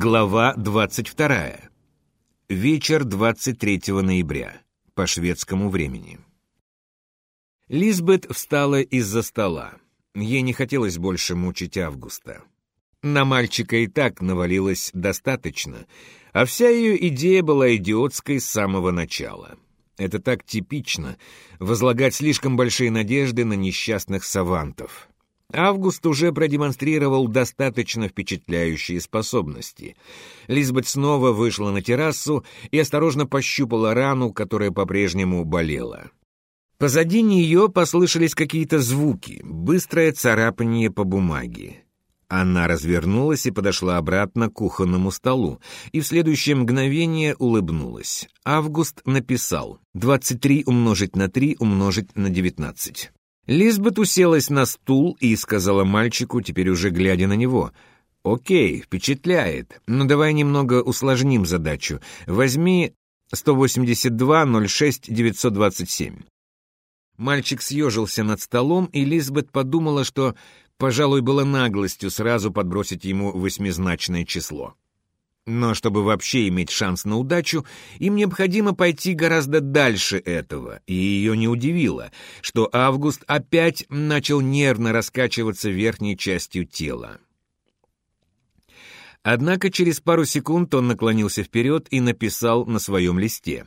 Глава 22. Вечер 23 ноября. По шведскому времени. Лизбет встала из-за стола. Ей не хотелось больше мучить Августа. На мальчика и так навалилось достаточно, а вся ее идея была идиотской с самого начала. Это так типично — возлагать слишком большие надежды на несчастных савантов. Август уже продемонстрировал достаточно впечатляющие способности. Лизбет снова вышла на террасу и осторожно пощупала рану, которая по-прежнему болела. Позади нее послышались какие-то звуки, быстрое царапание по бумаге. Она развернулась и подошла обратно к кухонному столу, и в следующее мгновение улыбнулась. Август написал «23 умножить на 3 умножить на 19». Лизбет уселась на стул и сказала мальчику, теперь уже глядя на него, «Окей, впечатляет, но давай немного усложним задачу. Возьми 182-06-927». Мальчик съежился над столом, и Лизбет подумала, что, пожалуй, было наглостью сразу подбросить ему восьмизначное число. Но чтобы вообще иметь шанс на удачу, им необходимо пойти гораздо дальше этого, и ее не удивило, что Август опять начал нервно раскачиваться верхней частью тела. Однако через пару секунд он наклонился вперед и написал на своем листе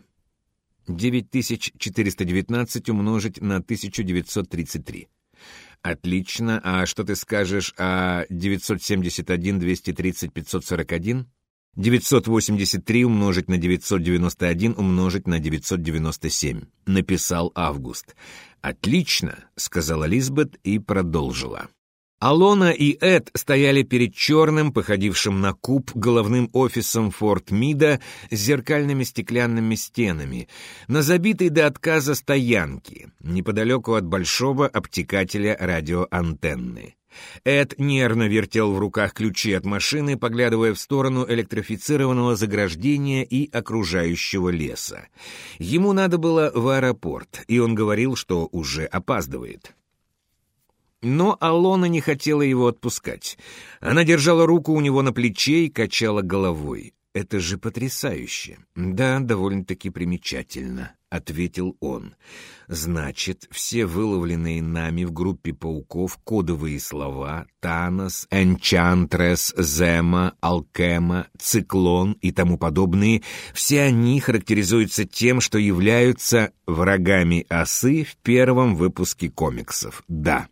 9419 умножить на 1933. Отлично, а что ты скажешь о 971 230 541? 983 умножить на 991 умножить на 997. Написал Август. «Отлично», — сказала Лизбет и продолжила. Алона и Эд стояли перед черным, походившим на куб, головным офисом Форт Мида с зеркальными стеклянными стенами, на забитой до отказа стоянке, неподалеку от большого обтекателя радиоантенны. Эд нервно вертел в руках ключи от машины, поглядывая в сторону электрифицированного заграждения и окружающего леса. Ему надо было в аэропорт, и он говорил, что уже опаздывает. Но Алона не хотела его отпускать. Она держала руку у него на плече и качала головой. «Это же потрясающе!» «Да, довольно-таки примечательно», — ответил он. «Значит, все выловленные нами в группе пауков кодовые слова «Танос», «Энчантрес», «Зема», «Алкема», «Циклон» и тому подобные, все они характеризуются тем, что являются врагами осы в первом выпуске комиксов. Да.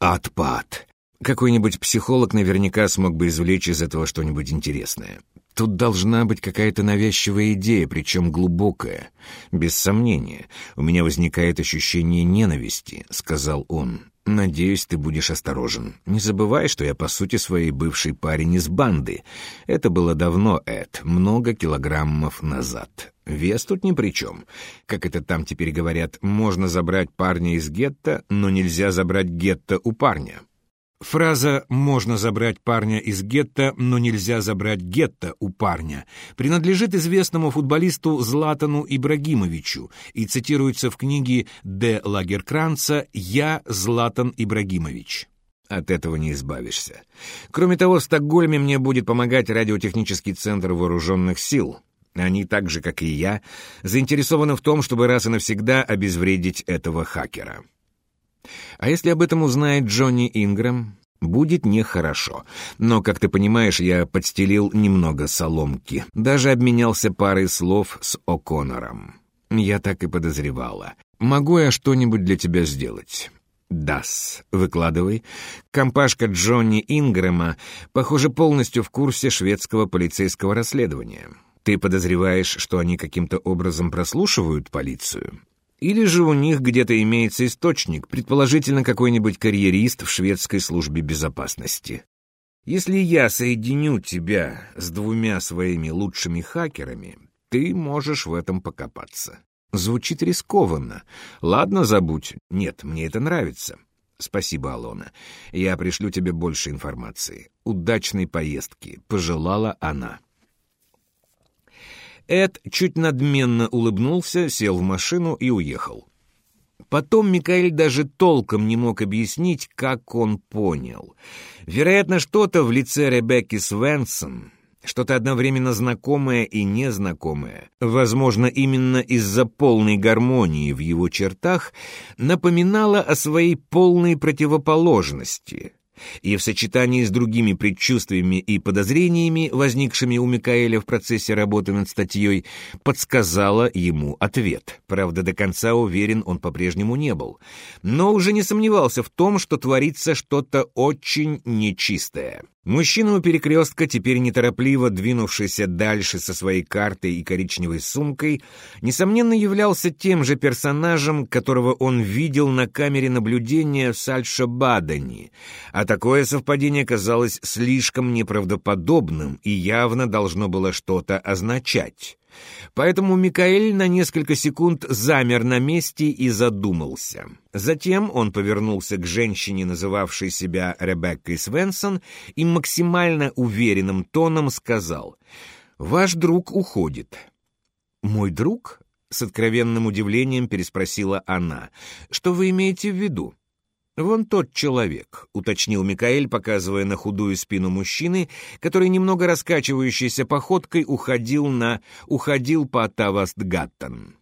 Отпад. Какой-нибудь психолог наверняка смог бы извлечь из этого что-нибудь интересное. Тут должна быть какая-то навязчивая идея, причем глубокая. Без сомнения, у меня возникает ощущение ненависти, — сказал он. Надеюсь, ты будешь осторожен. Не забывай, что я, по сути, своей бывший парень из банды. Это было давно, Эд, много килограммов назад. Вес тут ни при чем. Как это там теперь говорят, можно забрать парня из гетто, но нельзя забрать гетто у парня. Фраза «можно забрать парня из гетто, но нельзя забрать гетто у парня» принадлежит известному футболисту Златану Ибрагимовичу и цитируется в книге Д. Лагеркранца «Я Златан Ибрагимович». От этого не избавишься. Кроме того, в Стокгольме мне будет помогать радиотехнический центр вооруженных сил. Они, так же, как и я, заинтересованы в том, чтобы раз и навсегда обезвредить этого хакера. А если об этом узнает Джонни Ингрэм, будет нехорошо. Но, как ты понимаешь, я подстелил немного соломки. Даже обменялся парой слов с О'Коннором. Я так и подозревала. Могу я что-нибудь для тебя сделать? «Дас, выкладывай. Компашка Джонни Ингрэма, похоже, полностью в курсе шведского полицейского расследования. Ты подозреваешь, что они каким-то образом прослушивают полицию?» Или же у них где-то имеется источник, предположительно какой-нибудь карьерист в шведской службе безопасности. Если я соединю тебя с двумя своими лучшими хакерами, ты можешь в этом покопаться. Звучит рискованно. Ладно, забудь. Нет, мне это нравится. Спасибо, Алона. Я пришлю тебе больше информации. Удачной поездки, пожелала она. Эд чуть надменно улыбнулся, сел в машину и уехал. Потом Микаэль даже толком не мог объяснить, как он понял. Вероятно, что-то в лице Ребекки Свенсон что-то одновременно знакомое и незнакомое, возможно, именно из-за полной гармонии в его чертах, напоминало о своей полной противоположности, и в сочетании с другими предчувствиями и подозрениями, возникшими у Микаэля в процессе работы над статьей, подсказала ему ответ. Правда, до конца уверен он по-прежнему не был, но уже не сомневался в том, что творится что-то очень нечистое. Мужчина у перекрестка, теперь неторопливо двинувшийся дальше со своей картой и коричневой сумкой, несомненно являлся тем же персонажем, которого он видел на камере наблюдения в Сальшо-Бадени, а такое совпадение казалось слишком неправдоподобным и явно должно было что-то означать. Поэтому Микаэль на несколько секунд замер на месте и задумался. Затем он повернулся к женщине, называвшей себя Ребеккой Свенсон, и максимально уверенным тоном сказал «Ваш друг уходит». «Мой друг?» — с откровенным удивлением переспросила она. «Что вы имеете в виду?» «Вон тот человек», — уточнил Микаэль, показывая на худую спину мужчины, который немного раскачивающейся походкой уходил на... уходил по Тавастгаттен.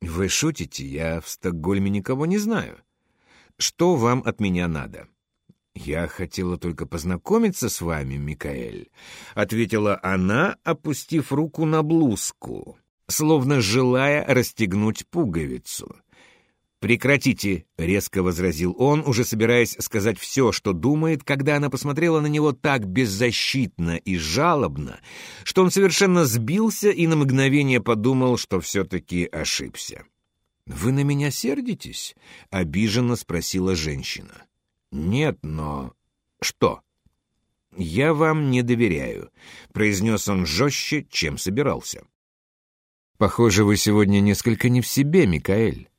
«Вы шутите? Я в Стокгольме никого не знаю. Что вам от меня надо?» «Я хотела только познакомиться с вами, Микаэль», — ответила она, опустив руку на блузку, словно желая расстегнуть пуговицу. «Прекратите!» — резко возразил он, уже собираясь сказать все, что думает, когда она посмотрела на него так беззащитно и жалобно, что он совершенно сбился и на мгновение подумал, что все-таки ошибся. «Вы на меня сердитесь?» — обиженно спросила женщина. «Нет, но...» «Что?» «Я вам не доверяю», — произнес он жестче, чем собирался. «Похоже, вы сегодня несколько не в себе, Микаэль.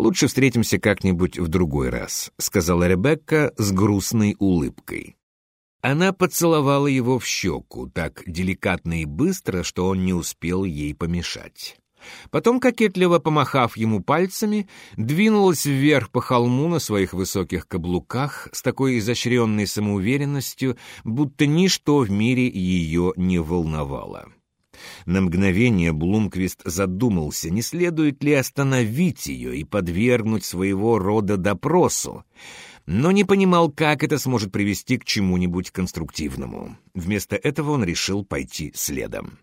Лучше встретимся как-нибудь в другой раз», — сказала Ребекка с грустной улыбкой. Она поцеловала его в щеку так деликатно и быстро, что он не успел ей помешать. Потом, кокетливо помахав ему пальцами, двинулась вверх по холму на своих высоких каблуках с такой изощренной самоуверенностью, будто ничто в мире ее не волновало. На мгновение Блумквист задумался, не следует ли остановить ее и подвергнуть своего рода допросу, но не понимал, как это сможет привести к чему-нибудь конструктивному. Вместо этого он решил пойти следом.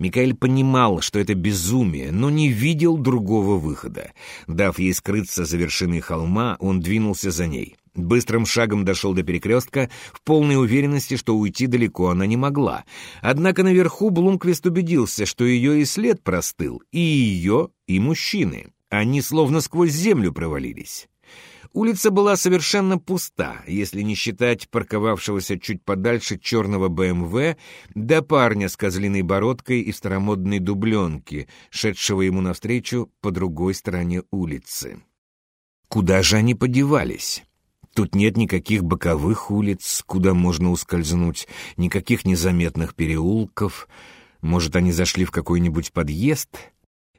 Микаэль понимал, что это безумие, но не видел другого выхода. Дав ей скрыться за вершиной холма, он двинулся за ней. Быстрым шагом дошел до перекрестка, в полной уверенности, что уйти далеко она не могла. Однако наверху Блумквист убедился, что ее и след простыл, и ее, и мужчины. Они словно сквозь землю провалились. Улица была совершенно пуста, если не считать парковавшегося чуть подальше черного БМВ да парня с козлиной бородкой и старомодной дубленки, шедшего ему навстречу по другой стороне улицы. Куда же они подевались? Тут нет никаких боковых улиц, куда можно ускользнуть, никаких незаметных переулков. Может, они зашли в какой-нибудь подъезд —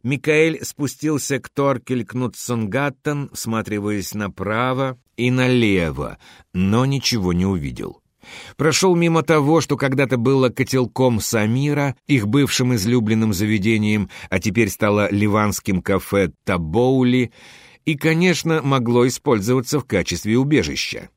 Микаэль спустился к Торкель Кнутсонгаттен, всматриваясь направо и налево, но ничего не увидел. Прошел мимо того, что когда-то было котелком Самира, их бывшим излюбленным заведением, а теперь стало ливанским кафе Табоули, и, конечно, могло использоваться в качестве убежища.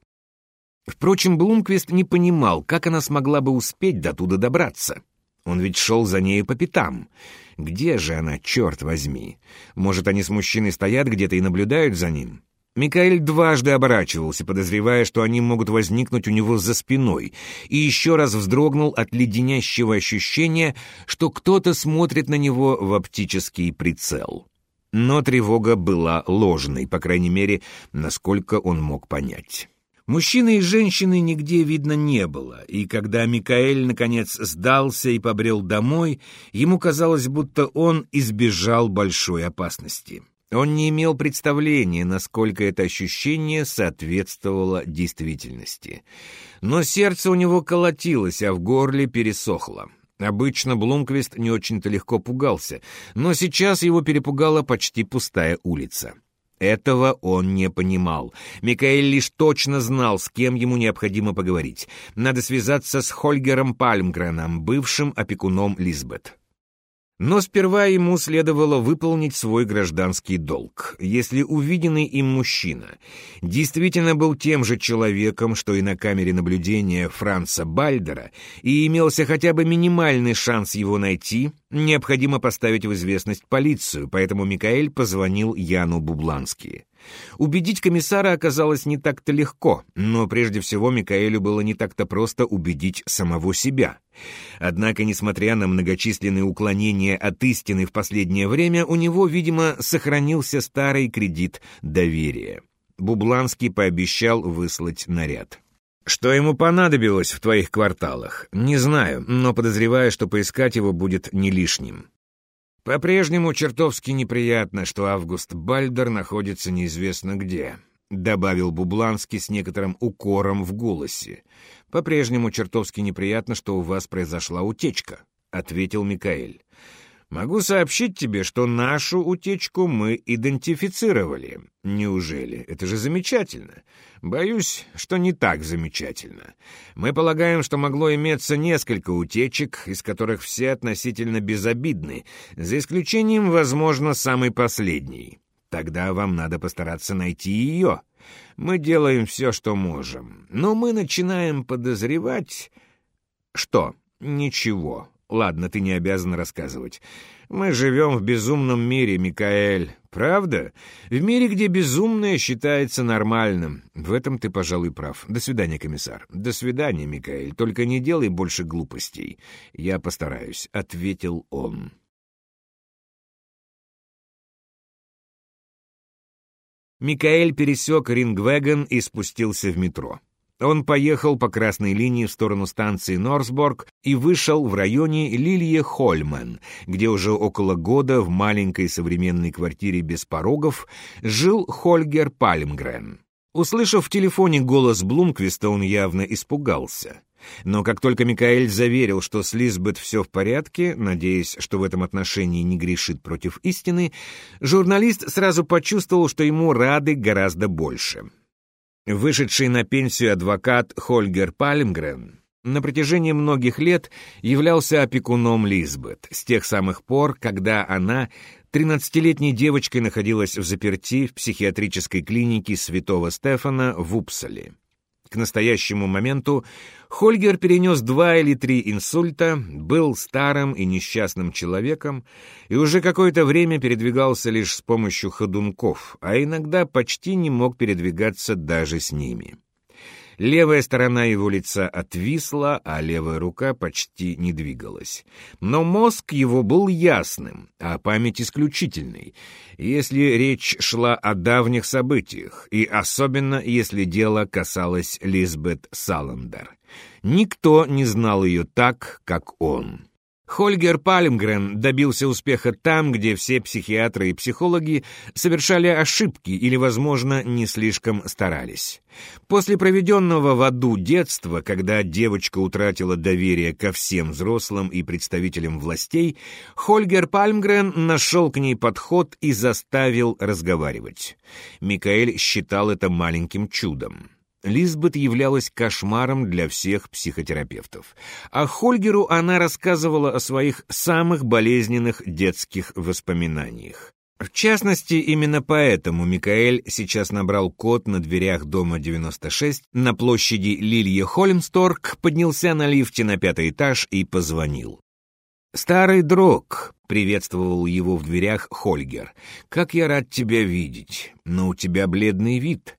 Впрочем, Блумквист не понимал, как она смогла бы успеть до туда добраться. Он ведь шел за нею по пятам — где же она, черт возьми? Может, они с мужчиной стоят где-то и наблюдают за ним? Микаэль дважды оборачивался, подозревая, что они могут возникнуть у него за спиной, и еще раз вздрогнул от леденящего ощущения, что кто-то смотрит на него в оптический прицел. Но тревога была ложной, по крайней мере, насколько он мог понять. Мужчины и женщины нигде видно не было, и когда Микаэль, наконец, сдался и побрел домой, ему казалось, будто он избежал большой опасности. Он не имел представления, насколько это ощущение соответствовало действительности. Но сердце у него колотилось, а в горле пересохло. Обычно Блумквист не очень-то легко пугался, но сейчас его перепугала почти пустая улица. Этого он не понимал. Микаэль лишь точно знал, с кем ему необходимо поговорить. Надо связаться с Хольгером Пальмгреном, бывшим опекуном Лизбет. Но сперва ему следовало выполнить свой гражданский долг. Если увиденный им мужчина действительно был тем же человеком, что и на камере наблюдения Франца Бальдера, и имелся хотя бы минимальный шанс его найти, необходимо поставить в известность полицию, поэтому Микаэль позвонил Яну Бублански. Убедить комиссара оказалось не так-то легко, но прежде всего Микаэлю было не так-то просто убедить самого себя. Однако, несмотря на многочисленные уклонения от истины в последнее время, у него, видимо, сохранился старый кредит доверия. Бубланский пообещал выслать наряд. Что ему понадобилось в твоих кварталах, не знаю, но подозреваю, что поискать его будет не лишним. По-прежнему чертовски неприятно, что Август Бальдер находится неизвестно где, добавил Бубланский с некоторым укором в голосе. По-прежнему чертовски неприятно, что у вас произошла утечка, ответил Микаэль. Могу сообщить тебе, что нашу утечку мы идентифицировали. Неужели? Это же замечательно. Боюсь, что не так замечательно. Мы полагаем, что могло иметься несколько утечек, из которых все относительно безобидны, за исключением, возможно, самой последней. Тогда вам надо постараться найти ее. Мы делаем все, что можем. Но мы начинаем подозревать... Что? Ничего. Ладно, ты не обязан рассказывать. Мы живем в безумном мире, Микаэль. Правда? В мире, где безумное считается нормальным. В этом ты, пожалуй, прав. До свидания, комиссар. До свидания, Микаэль. Только не делай больше глупостей. Я постараюсь, — ответил он. Микаэль пересек Рингвеген и спустился в метро. Он поехал по красной линии в сторону станции Норсборг и вышел в районе Лилье-Хольмен, где уже около года в маленькой современной квартире без порогов жил Хольгер Пальмгрен. Услышав в телефоне голос Блумквиста, он явно испугался. Но как только Микаэль заверил, что с Лизбет все в порядке, надеясь, что в этом отношении не грешит против истины, журналист сразу почувствовал, что ему рады гораздо больше. Вышедший на пенсию адвокат Хольгер Пальмгрен на протяжении многих лет являлся опекуном Лизбет, с тех самых пор, когда она, 13-летней девочкой, находилась в заперти в психиатрической клинике святого Стефана в Упсале. К настоящему моменту Хольгер перенес два или три инсульта, был старым и несчастным человеком и уже какое-то время передвигался лишь с помощью ходунков, а иногда почти не мог передвигаться даже с ними. Левая сторона его лица отвисла, а левая рука почти не двигалась. Но мозг его был ясным, а память исключительной, если речь шла о давних событиях, и особенно если дело касалось Лизбет Саландер. Никто не знал ее так, как он. Хольгер Пальмгрен добился успеха там, где все психиатры и психологи совершали ошибки или, возможно, не слишком старались. После проведенного в аду детства, когда девочка утратила доверие ко всем взрослым и представителям властей, Хольгер Пальмгрен нашел к ней подход и заставил разговаривать. Микаэль считал это маленьким чудом. Лизбет являлась кошмаром для всех психотерапевтов. А Хольгеру она рассказывала о своих самых болезненных детских воспоминаниях. В частности, именно поэтому Микаэль сейчас набрал код на дверях дома 96 на площади Лилье Холмсторг, поднялся на лифте на пятый этаж и позвонил. «Старый друг», — приветствовал его в дверях Хольгер, — «как я рад тебя видеть, но у тебя бледный вид.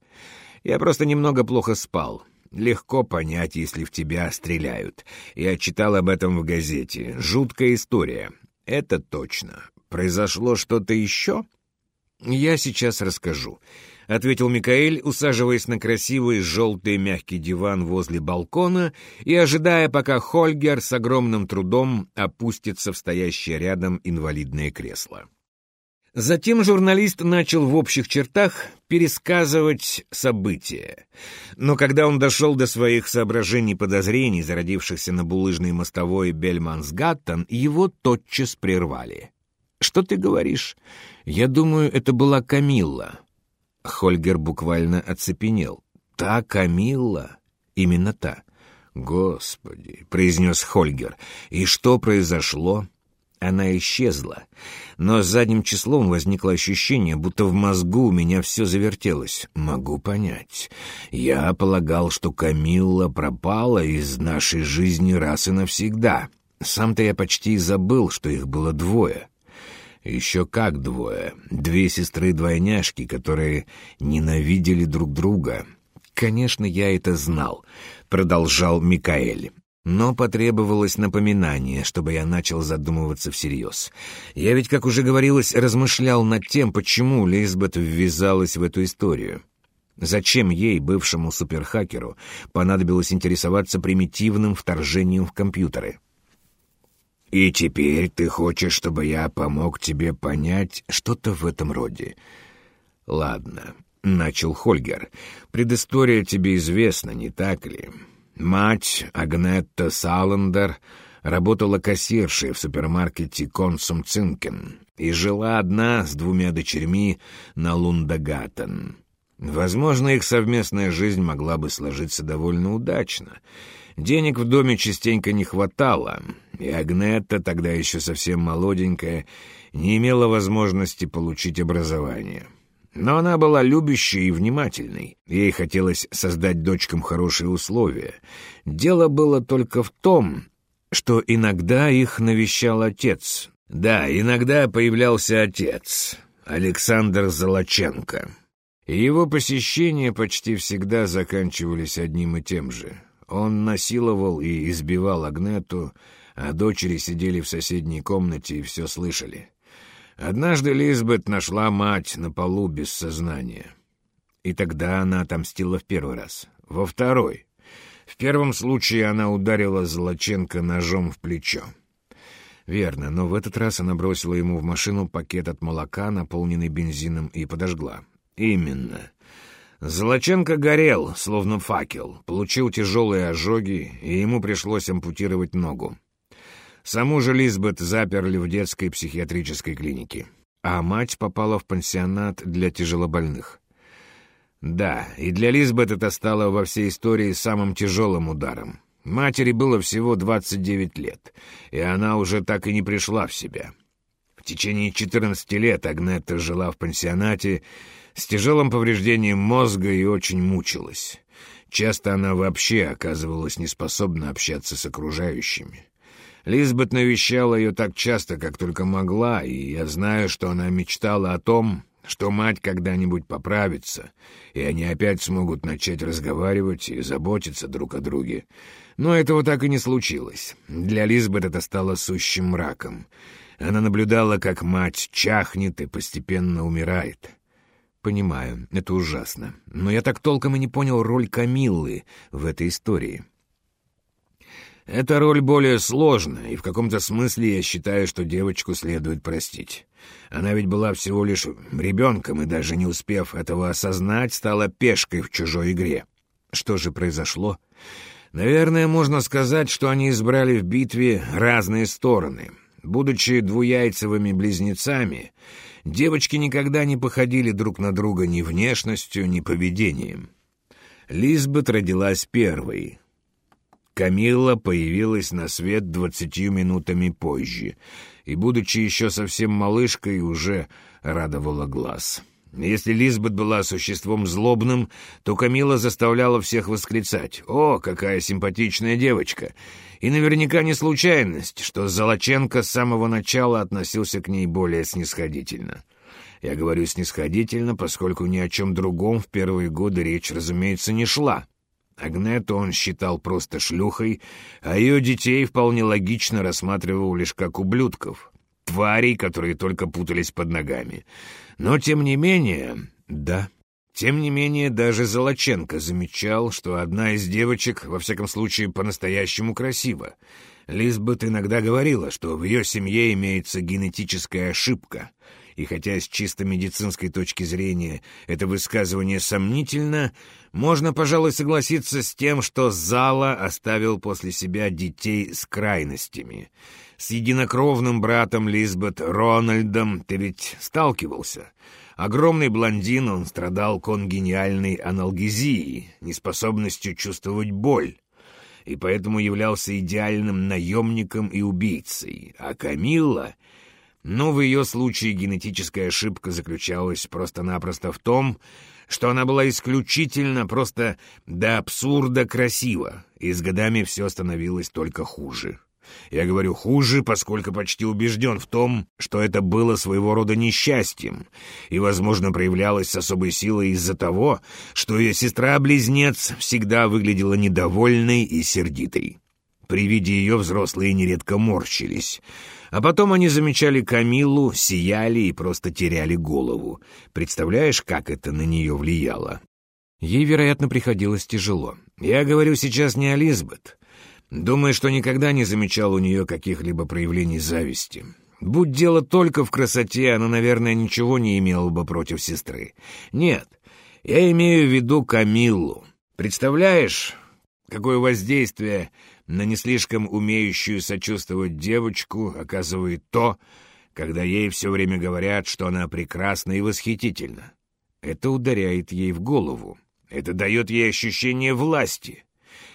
Я просто немного плохо спал. Легко понять, если в тебя стреляют. Я читал об этом в газете. Жуткая история. Это точно. Произошло что-то еще? Я сейчас расскажу. — ответил Микаэль, усаживаясь на красивый желтый мягкий диван возле балкона и ожидая, пока Хольгер с огромным трудом опустится в стоящее рядом инвалидное кресло. Затем журналист начал в общих чертах пересказывать события. Но когда он дошел до своих соображений и подозрений, зародившихся на булыжной мостовой Бельмансгаттен, его тотчас прервали. «Что ты говоришь? Я думаю, это была Камилла». Хольгер буквально оцепенел. «Та Камилла? Именно та?» «Господи!» — произнес Хольгер. «И что произошло?» Она исчезла, но задним числом возникло ощущение, будто в мозгу у меня все завертелось. Могу понять. Я полагал, что Камилла пропала из нашей жизни раз и навсегда. Сам-то я почти забыл, что их было двое. Еще как двое. Две сестры-двойняшки, которые ненавидели друг друга. Конечно, я это знал, продолжал Микаэль. Но потребовалось напоминание, чтобы я начал задумываться всерьез. Я ведь, как уже говорилось, размышлял над тем, почему Лизбет ввязалась в эту историю. Зачем ей, бывшему суперхакеру, понадобилось интересоваться примитивным вторжением в компьютеры? «И теперь ты хочешь, чтобы я помог тебе понять что-то в этом роде?» «Ладно», — начал Хольгер. «Предыстория тебе известна, не так ли?» Мать, Агнетта Саландер, работала кассиршей в супермаркете «Консум Цинкен» и жила одна с двумя дочерьми на Лундагатен. Возможно, их совместная жизнь могла бы сложиться довольно удачно. Денег в доме частенько не хватало, и Агнетта, тогда еще совсем молоденькая, не имела возможности получить образование. Но она была любящей и внимательной. Ей хотелось создать дочкам хорошие условия. Дело было только в том, что иногда их навещал отец. Да, иногда появлялся отец, Александр Золоченко. И его посещения почти всегда заканчивались одним и тем же. Он насиловал и избивал Агнету, а дочери сидели в соседней комнате и все слышали. Однажды Лизбет нашла мать на полу без сознания. И тогда она отомстила в первый раз. Во второй. В первом случае она ударила Золоченко ножом в плечо. Верно, но в этот раз она бросила ему в машину пакет от молока, наполненный бензином, и подожгла. Именно. Золоченко горел, словно факел, получил тяжелые ожоги, и ему пришлось ампутировать ногу. Саму же Лизбет заперли в детской психиатрической клинике, а мать попала в пансионат для тяжелобольных. Да, и для Лизбет это стало во всей истории самым тяжелым ударом. Матери было всего 29 лет, и она уже так и не пришла в себя. В течение 14 лет Агнетта жила в пансионате с тяжелым повреждением мозга и очень мучилась. Часто она вообще оказывалась неспособна общаться с окружающими. Лизбет навещала ее так часто, как только могла, и я знаю, что она мечтала о том, что мать когда-нибудь поправится, и они опять смогут начать разговаривать и заботиться друг о друге. Но этого так и не случилось. Для Лизбет это стало сущим мраком. Она наблюдала, как мать чахнет и постепенно умирает. Понимаю, это ужасно. Но я так толком и не понял роль Камиллы в этой истории. Эта роль более сложная, и в каком-то смысле я считаю, что девочку следует простить. Она ведь была всего лишь ребенком, и даже не успев этого осознать, стала пешкой в чужой игре. Что же произошло? Наверное, можно сказать, что они избрали в битве разные стороны. Будучи двуяйцевыми близнецами, девочки никогда не походили друг на друга ни внешностью, ни поведением. Лизбет родилась первой, Камилла появилась на свет двадцатью минутами позже, и, будучи еще совсем малышкой, уже радовала глаз. Если Лизбет была существом злобным, то Камила заставляла всех восклицать «О, какая симпатичная девочка!» И наверняка не случайность, что Золоченко с самого начала относился к ней более снисходительно. Я говорю снисходительно, поскольку ни о чем другом в первые годы речь, разумеется, не шла. Агнету он считал просто шлюхой, а ее детей вполне логично рассматривал лишь как ублюдков, тварей, которые только путались под ногами. Но, тем не менее, да, тем не менее, даже Золоченко замечал, что одна из девочек, во всяком случае, по-настоящему красива. Лизбет иногда говорила, что в ее семье имеется генетическая ошибка — и хотя с чисто медицинской точки зрения это высказывание сомнительно, можно, пожалуй, согласиться с тем, что Зала оставил после себя детей с крайностями. С единокровным братом Лизбет Рональдом ты ведь сталкивался. Огромный блондин, он страдал конгениальной аналгезией, неспособностью чувствовать боль, и поэтому являлся идеальным наемником и убийцей. А Камилла... Ну, в ее случае генетическая ошибка заключалась просто-напросто в том, что она была исключительно просто до абсурда красива, и с годами все становилось только хуже. Я говорю «хуже», поскольку почти убежден в том, что это было своего рода несчастьем и, возможно, проявлялось с особой силой из-за того, что ее сестра-близнец всегда выглядела недовольной и сердитой. При виде ее взрослые нередко морщились. А потом они замечали Камилу, сияли и просто теряли голову. Представляешь, как это на нее влияло? Ей, вероятно, приходилось тяжело. Я говорю сейчас не о Лизбет. Думаю, что никогда не замечал у нее каких-либо проявлений зависти. Будь дело только в красоте, она, наверное, ничего не имела бы против сестры. Нет, я имею в виду Камиллу. Представляешь, какое воздействие на не слишком умеющую сочувствовать девочку оказывает то, когда ей все время говорят, что она прекрасна и восхитительна. Это ударяет ей в голову. Это дает ей ощущение власти.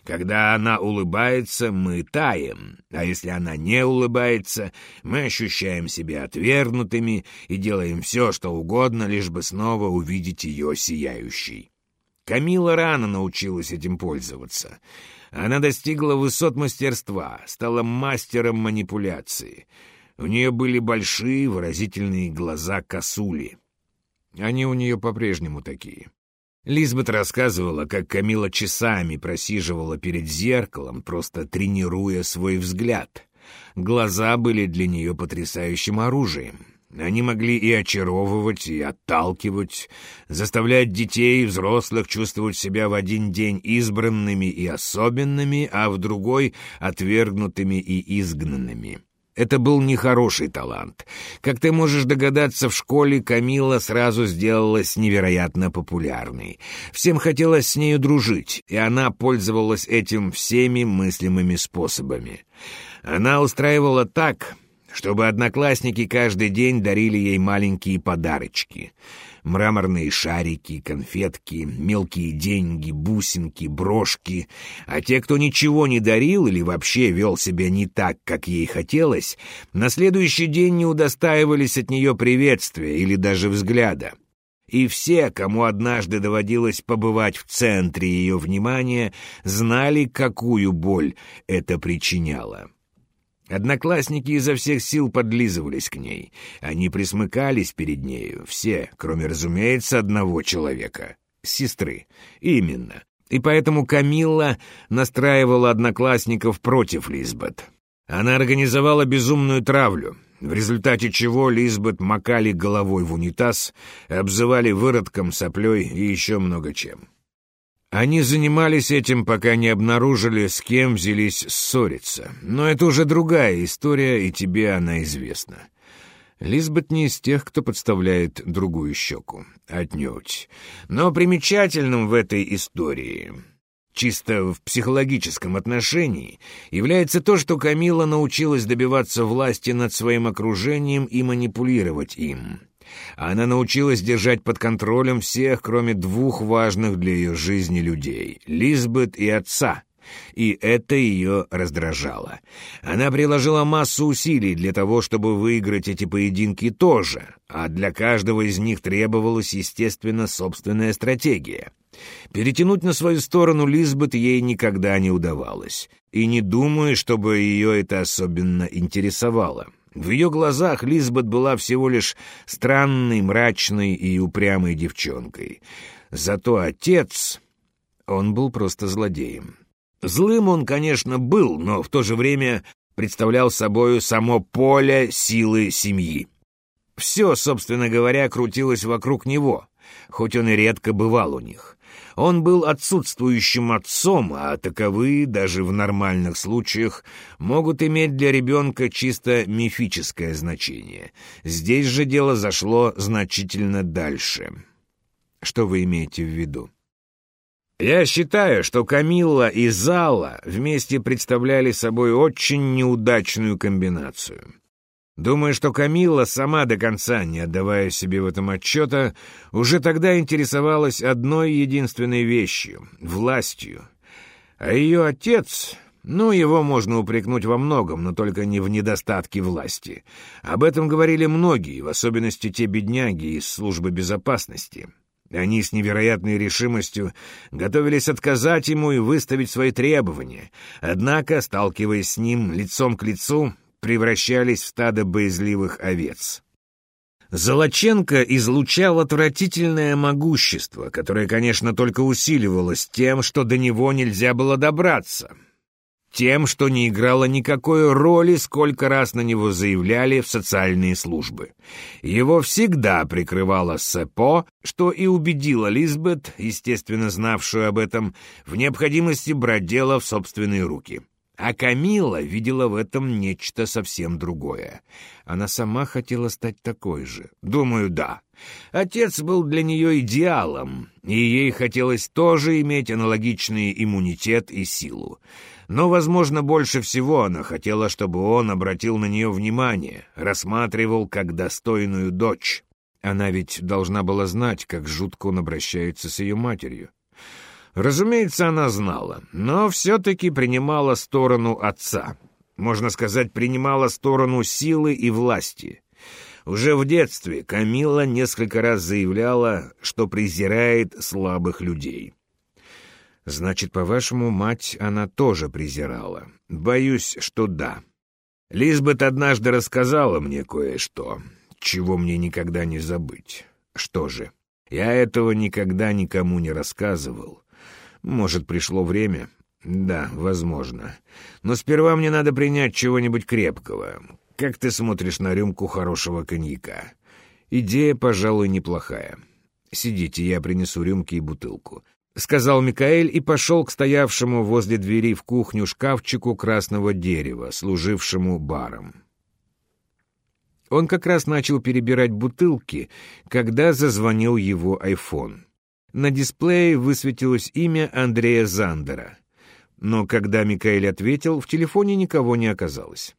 Когда она улыбается, мы таем, а если она не улыбается, мы ощущаем себя отвергнутыми и делаем все, что угодно, лишь бы снова увидеть ее сияющей. Камила рано научилась этим пользоваться. Она достигла высот мастерства, стала мастером манипуляции. У нее были большие выразительные глаза косули. Они у нее по-прежнему такие. Лизбет рассказывала, как Камила часами просиживала перед зеркалом, просто тренируя свой взгляд. Глаза были для нее потрясающим оружием. Они могли и очаровывать, и отталкивать, заставлять детей и взрослых чувствовать себя в один день избранными и особенными, а в другой — отвергнутыми и изгнанными. Это был нехороший талант. Как ты можешь догадаться, в школе Камила сразу сделалась невероятно популярной. Всем хотелось с нею дружить, и она пользовалась этим всеми мыслимыми способами. Она устраивала так, чтобы одноклассники каждый день дарили ей маленькие подарочки — мраморные шарики, конфетки, мелкие деньги, бусинки, брошки. А те, кто ничего не дарил или вообще вел себя не так, как ей хотелось, на следующий день не удостаивались от нее приветствия или даже взгляда. И все, кому однажды доводилось побывать в центре ее внимания, знали, какую боль это причиняло. Одноклассники изо всех сил подлизывались к ней. Они присмыкались перед нею, все, кроме, разумеется, одного человека — сестры. Именно. И поэтому Камилла настраивала одноклассников против Лизбет. Она организовала безумную травлю, в результате чего Лизбет макали головой в унитаз, обзывали выродком, соплей и еще много чем. Они занимались этим, пока не обнаружили, с кем взялись ссориться. Но это уже другая история, и тебе она известна. Лизбет не из тех, кто подставляет другую щеку. Отнюдь. Но примечательным в этой истории, чисто в психологическом отношении, является то, что Камила научилась добиваться власти над своим окружением и манипулировать им. Она научилась держать под контролем всех, кроме двух важных для ее жизни людей — Лизбет и отца. И это ее раздражало. Она приложила массу усилий для того, чтобы выиграть эти поединки тоже, а для каждого из них требовалась, естественно, собственная стратегия. Перетянуть на свою сторону Лизбет ей никогда не удавалось. И не думаю, чтобы ее это особенно интересовало. В ее глазах Лизбет была всего лишь странной, мрачной и упрямой девчонкой. Зато отец... Он был просто злодеем. Злым он, конечно, был, но в то же время представлял собою само поле силы семьи. Все, собственно говоря, крутилось вокруг него, хоть он и редко бывал у них. Он был отсутствующим отцом, а таковые, даже в нормальных случаях, могут иметь для ребенка чисто мифическое значение. Здесь же дело зашло значительно дальше. Что вы имеете в виду? Я считаю, что Камилла и Зала вместе представляли собой очень неудачную комбинацию. Думаю, что Камила, сама до конца не отдавая себе в этом отчета, уже тогда интересовалась одной единственной вещью — властью. А ее отец... Ну, его можно упрекнуть во многом, но только не в недостатке власти. Об этом говорили многие, в особенности те бедняги из службы безопасности. Они с невероятной решимостью готовились отказать ему и выставить свои требования, однако, сталкиваясь с ним лицом к лицу, превращались в стадо боязливых овец. Золоченко излучал отвратительное могущество, которое, конечно, только усиливалось тем, что до него нельзя было добраться — тем, что не играло никакой роли, сколько раз на него заявляли в социальные службы. Его всегда прикрывало СЭПО, что и убедило Лизбет, естественно знавшую об этом, в необходимости брать дело в собственные руки. А Камила видела в этом нечто совсем другое. Она сама хотела стать такой же. Думаю, да. Отец был для нее идеалом, и ей хотелось тоже иметь аналогичный иммунитет и силу. Но, возможно, больше всего она хотела, чтобы он обратил на нее внимание, рассматривал как достойную дочь. Она ведь должна была знать, как жутко он обращается с ее матерью. Разумеется, она знала, но все-таки принимала сторону отца. Можно сказать, принимала сторону силы и власти. Уже в детстве Камила несколько раз заявляла, что презирает слабых людей. Значит, по-вашему, мать она тоже презирала? Боюсь, что да. Лизбет однажды рассказала мне кое-что, чего мне никогда не забыть. Что же, я этого никогда никому не рассказывал. Может, пришло время? Да, возможно. Но сперва мне надо принять чего-нибудь крепкого. Как ты смотришь на рюмку хорошего коньяка? Идея, пожалуй, неплохая. Сидите, я принесу рюмки и бутылку. — сказал Микаэль и пошел к стоявшему возле двери в кухню шкафчику красного дерева, служившему баром. Он как раз начал перебирать бутылки, когда зазвонил его айфон. На дисплее высветилось имя Андрея Зандера. Но когда Микаэль ответил, в телефоне никого не оказалось.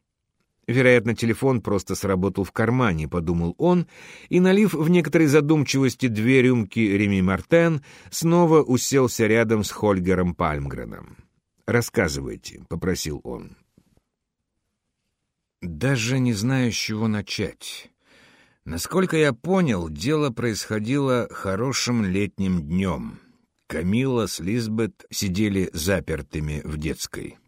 Вероятно, телефон просто сработал в кармане, подумал он, и, налив в некоторой задумчивости две рюмки Реми Мартен, снова уселся рядом с Хольгером Пальмгреном. «Рассказывайте», — попросил он. «Даже не знаю, с чего начать». Насколько я понял, дело происходило хорошим летним днем. Камила с Лизбет сидели запертыми в детской.